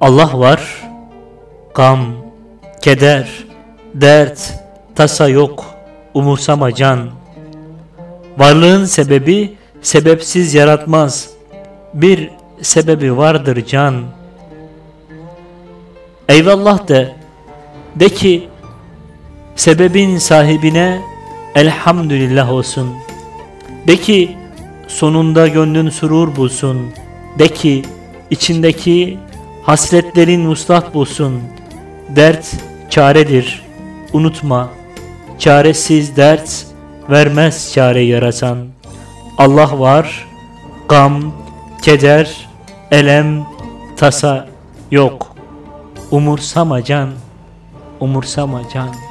Allah var, gam, keder, dert, tasa yok, umursama can. Varlığın sebebi sebepsiz yaratmaz. Bir sebebi vardır can. Eyvallah de, de ki sebebin sahibine elhamdülillah olsun. De ki sonunda gönlün surur bulsun. De ki içindeki hasretlerin muslah bulsun. Dert çaredir. Unutma. Çaresiz dert vermez çare yaratan. Allah var. Gam, keder, elem, tasa yok. Umursama can. Umursama can.